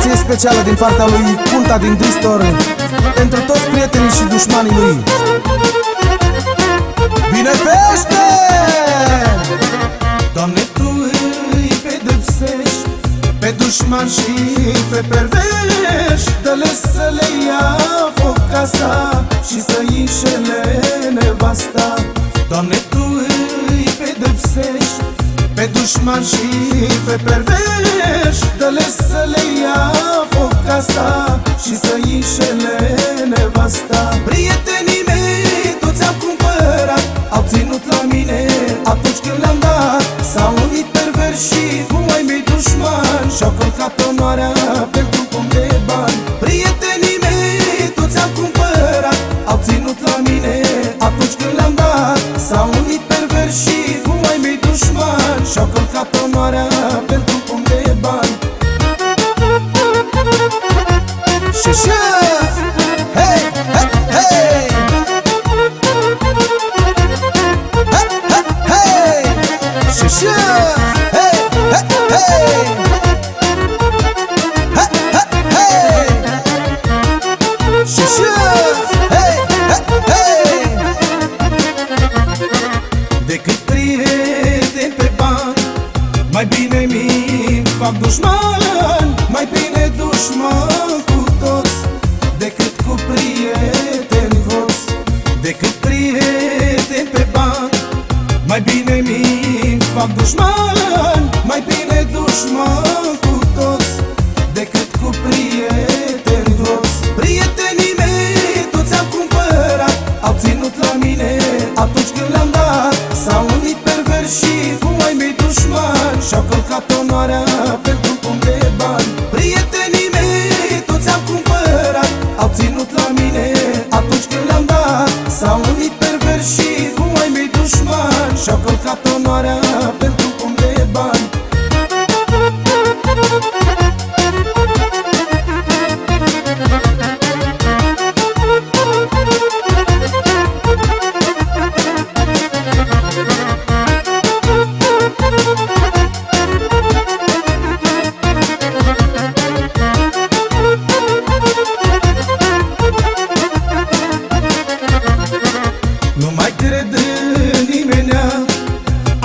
dedicație specială din partea lui Punta din Dristor Pentru toți prietenii și dușmanii lui. Bine pește! Doamne, Tu îi pedepsești Pe dușman și pe pervești. Dă-le să le ia foc casa Și să înșele nevasta. Doamne, Tu îi pedepsești Pe dușman și pe pervești Dă-le să le ia foc casa Și să înșele nevasta. Prietenii mei, toți am cumpărat Au ținut la mine atunci când le-am dat. S-au unit pervers și cu ai mei dușmani Și-au călcat onoarea călcat fac dușman Mai bine dușman cu toți Decât cu prieteni hoți Decât prieteni pe bani. Mai bine cu ai mei dușmani Și-au călcat onoarea pentru pom de bani. Prietenii mei toți am cumpărat Au ținut la mine atunci când le-am dat. S-au unit pervers și cu ai mei dușmani Și-au călcat onoarea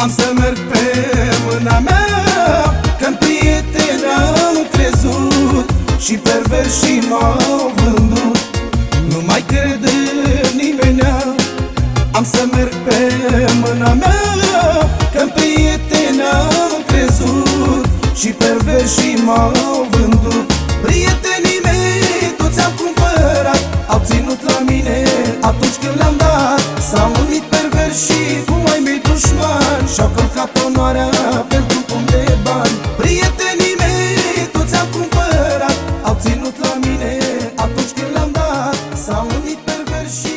Am să merg pe mâna mea Că-n prieten am crezut Și pervers și m-au vândut. Nu mai cred în nimenea Am să merg pe mâna mea her